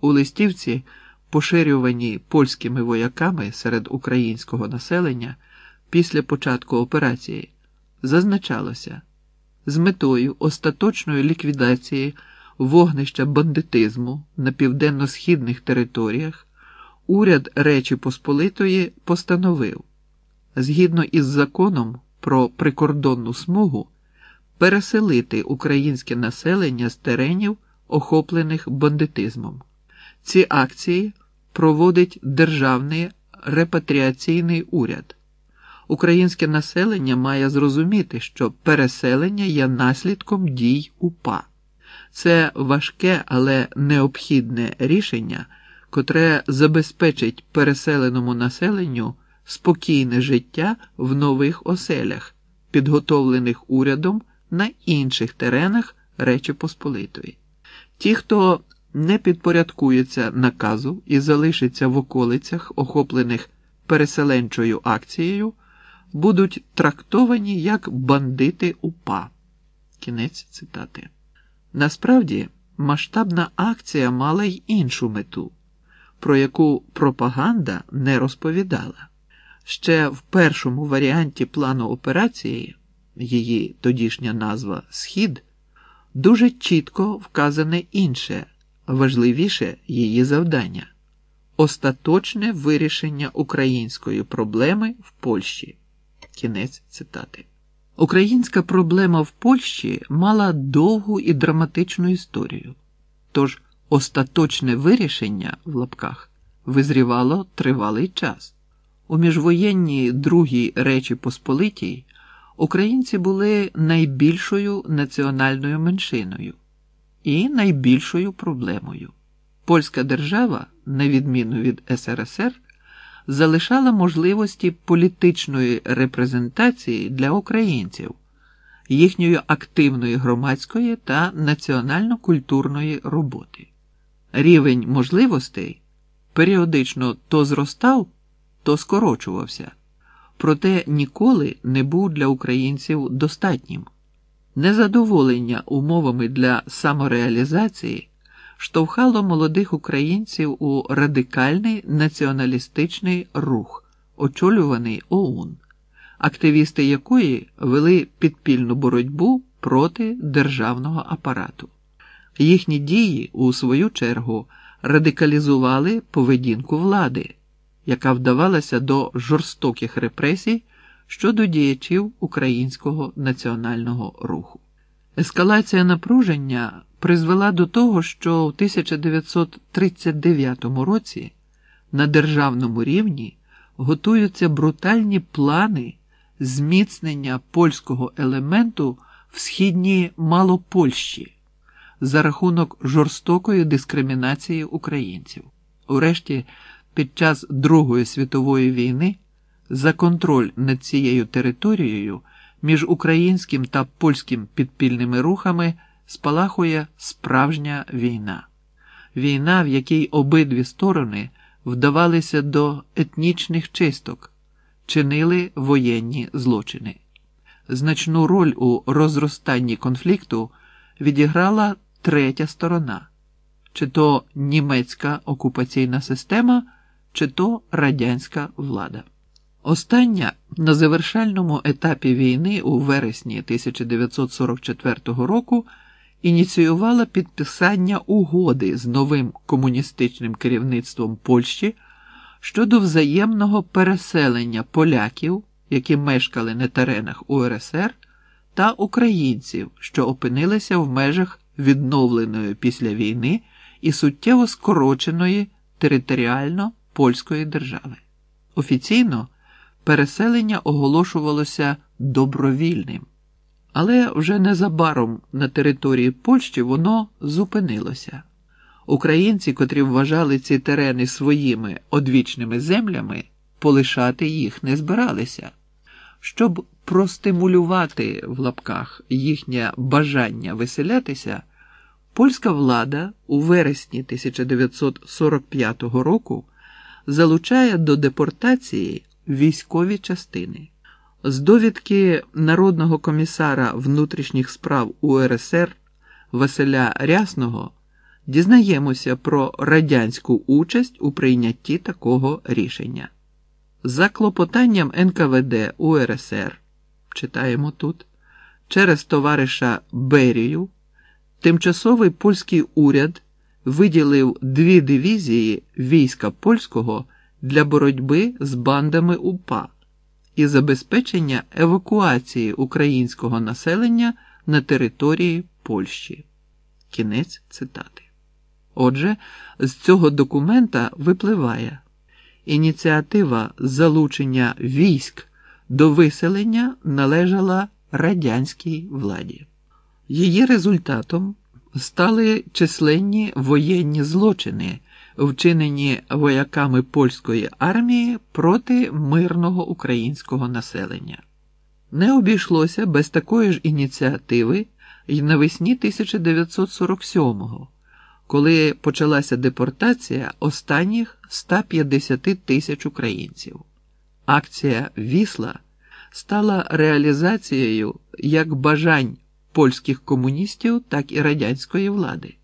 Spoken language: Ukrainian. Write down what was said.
У листівці, поширюваній польськими вояками серед українського населення після початку операції, зазначалося з метою остаточної ліквідації вогнища бандитизму на південно-східних територіях уряд Речі Посполитої постановив, згідно із законом про прикордонну смугу, переселити українське населення з теренів, охоплених бандитизмом. Ці акції проводить Державний репатріаційний уряд. Українське населення має зрозуміти, що переселення є наслідком дій УПА. Це важке, але необхідне рішення, котре забезпечить переселеному населенню спокійне життя в нових оселях, підготовлених урядом на інших теренах Речі Посполитої. Ті, хто не підпорядкується наказу і залишиться в околицях, охоплених переселенчою акцією, будуть трактовані як бандити УПА. Кінець цитати. Насправді, масштабна акція мала й іншу мету, про яку пропаганда не розповідала. Ще в першому варіанті плану операції, її тодішня назва Схід, дуже чітко вказане інше, важливіше її завдання остаточне вирішення української проблеми в Польщі. Кінець цитати. Українська проблема в Польщі мала довгу і драматичну історію, тож остаточне вирішення в лапках визрівало тривалий час. У міжвоєнній Другій Речі Посполитій українці були найбільшою національною меншиною і найбільшою проблемою. Польська держава, на відміну від СРСР, залишала можливості політичної репрезентації для українців, їхньої активної громадської та національно-культурної роботи. Рівень можливостей періодично то зростав, то скорочувався, проте ніколи не був для українців достатнім. Незадоволення умовами для самореалізації штовхало молодих українців у радикальний націоналістичний рух, очолюваний ОУН, активісти якої вели підпільну боротьбу проти державного апарату. Їхні дії, у свою чергу, радикалізували поведінку влади, яка вдавалася до жорстоких репресій щодо діячів українського національного руху. Ескалація напруження призвела до того, що в 1939 році на державному рівні готуються брутальні плани зміцнення польського елементу в східній Малопольщі за рахунок жорстокої дискримінації українців. Урешті, під час Другої світової війни за контроль над цією територією між українським та польським підпільними рухами спалахує справжня війна. Війна, в якій обидві сторони вдавалися до етнічних чисток, чинили воєнні злочини. Значну роль у розростанні конфлікту відіграла третя сторона, чи то німецька окупаційна система, чи то радянська влада. Остання на завершальному етапі війни у вересні 1944 року ініціювала підписання угоди з новим комуністичним керівництвом Польщі щодо взаємного переселення поляків, які мешкали на теренах УРСР, та українців, що опинилися в межах відновленої після війни і суттєво скороченої територіально польської держави. Офіційно переселення оголошувалося добровільним, але вже незабаром на території Польщі воно зупинилося. Українці, котрі вважали ці терени своїми одвічними землями, полишати їх не збиралися. Щоб простимулювати в лапках їхнє бажання виселятися, польська влада у вересні 1945 року залучає до депортації військові частини. З довідки Народного комісара внутрішніх справ УРСР Василя Рясного дізнаємося про радянську участь у прийнятті такого рішення. За клопотанням НКВД УРСР, читаємо тут, через товариша Берію, тимчасовий польський уряд виділив дві дивізії війська польського для боротьби з бандами УПА і забезпечення евакуації українського населення на території Польщі. Кінець цитати. Отже, з цього документа випливає ініціатива залучення військ до виселення належала радянській владі. Її результатом стали численні воєнні злочини, вчинені вояками польської армії проти мирного українського населення. Не обійшлося без такої ж ініціативи й навесні 1947-го, коли почалася депортація останніх 150 тисяч українців. Акція Вісла стала реалізацією як бажань польських комуністів, так і радянської влади.